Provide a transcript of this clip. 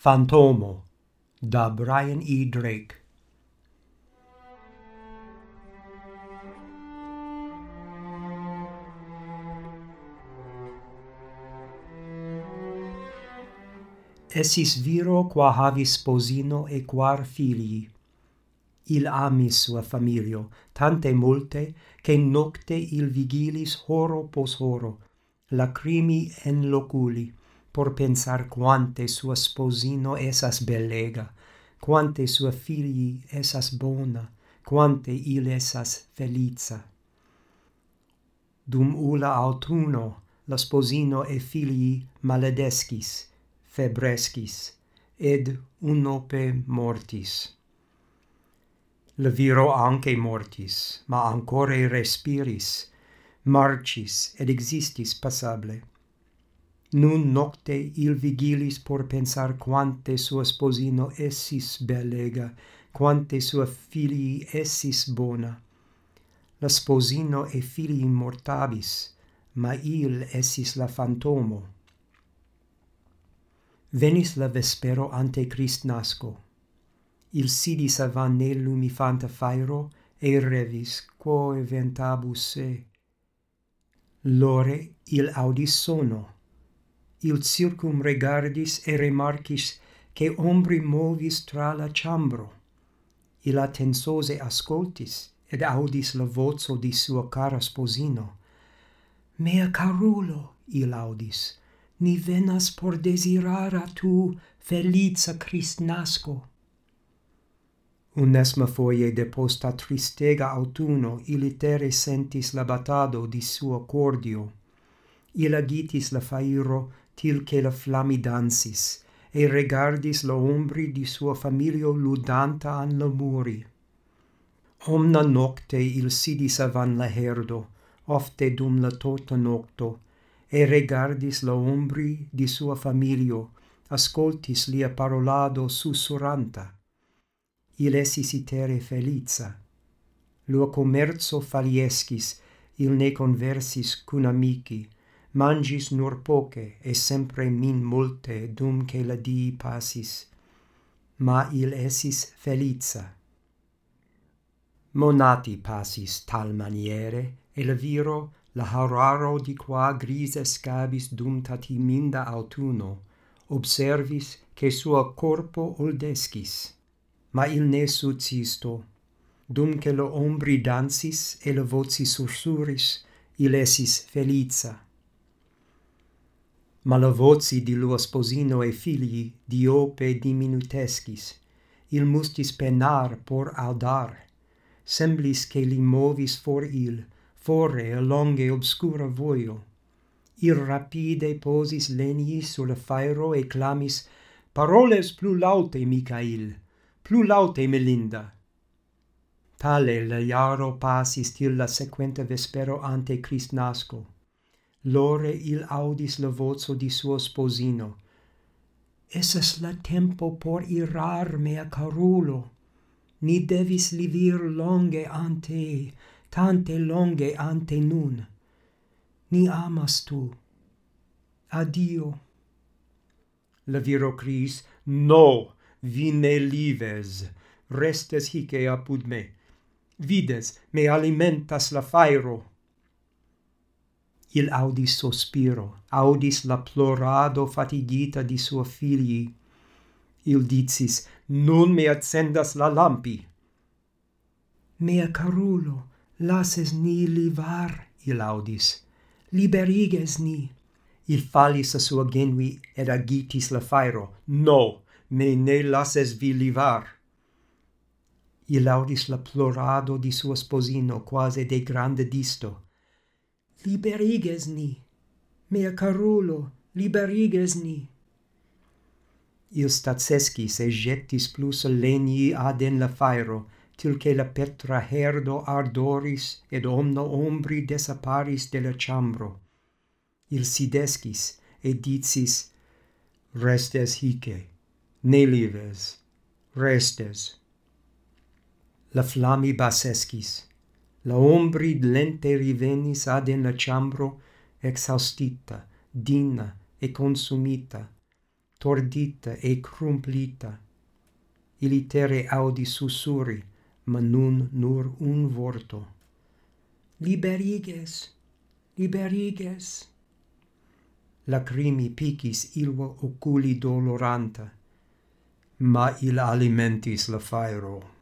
Fantomo da Brian E. Drake Essis viro qua havis posino e quar filii. Il amis sua familio, tante multe, che nocte il vigilis horo pos horo, lacrimi en loculi por pensar quante sua sposino esas bellega, quante sua figli esas bona, quante il esas felica. Dum ula autuno, la sposino e filii maledescis, febrescis, ed unope mortis. Le viro anche mortis, ma ancore respiris, marcis, ed existis passable. Nun nocte il vigilis por pensar quante sua sposino essis bellega, quante sua filii essis bona. La sposino e filii mortabis, ma il essis la fantomo. Venis la vespero ante Christ nasco. Il sidis avan ne lumifanta fairo, e revis, quo eventabus se. Lore il audis sono il circum regardis e remarcis che ombri movis tra la chambro. Il attensose ascoltis, ed audis la vozo di sua cara sposino. Mea carulo, il audis, ni venas por desirara tu felice Christ nasco. Unesma foie de posta tristega autuno ilitere sentis la batado di suo cordio. Il agitis la fairo til che la flammi dansis, e regardis lo ombri di sua familio ludanta an lo muri. Omna nocte il sidis avan la herdo, ofte dum la tota nocto, e regardis lo ombri di sua familio, ascoltis lia parolado sussurranta. Il esis itere felizza. Lua commerzo faliescis, il ne conversis cun amici, mangis nur poche e sempre min multe dum che la dii passis ma il esis feliza. Monati passis tal maniere e la viro la hararo di qua grise scabis dum tatiminda autuno observis che suo corpo oldescis ma il ne sucisto dum che lo ombri dansis e le voci sussuris il esis feliza. Malavoci di lua sposino e figli diope diminutescis, il mustis penar por audar, semblis che li movis for il, fore a longe obscura voio. Ir rapide posis lenii sulla fairo e clamis, paroles plus laute, Micail, plus laute, Melinda. Tale la iaro pasis till la sequenta vespero ante Christ nasco lore il audis la vozo di suo sposino. Esas la tempo por irar mea carulo. Ni devis livir longe ante, tante longe ante nun. Ni amas tu. Adio. La viro cris, No, vi ne lives. Restes hice apud me. Vides, me alimentas la fairo il audis sospiro, audis la plorado fatigita di suo figli. Il dicis, nun me accendas la lampi. Mea carulo, lases ni livar, il audis, liberiges ni. Il falis a sua genui ed agitis la fairo, no, me ne lases vi livar. Il audis la plorado di suo sposino quasi de grande disto, liberiges ni. Mea carulo, liberiges ni. Il staceschi se jettis plus legni aden la fairo, til che la petra herdo ardoris ed omno ombri desaparis de la chambro. Il sidescis et dicis, Restes hice, ne lives, restes. La flammi basescis, la ombri lente rivenis ad in la chambro exhaustita dina e consumita tordita e crumplita. Ili tere audi sussuri ma nun nur un vorto. Liberiges liberiges. Lacrimi picis ilvo oculi doloranta ma il alimentis la fairo.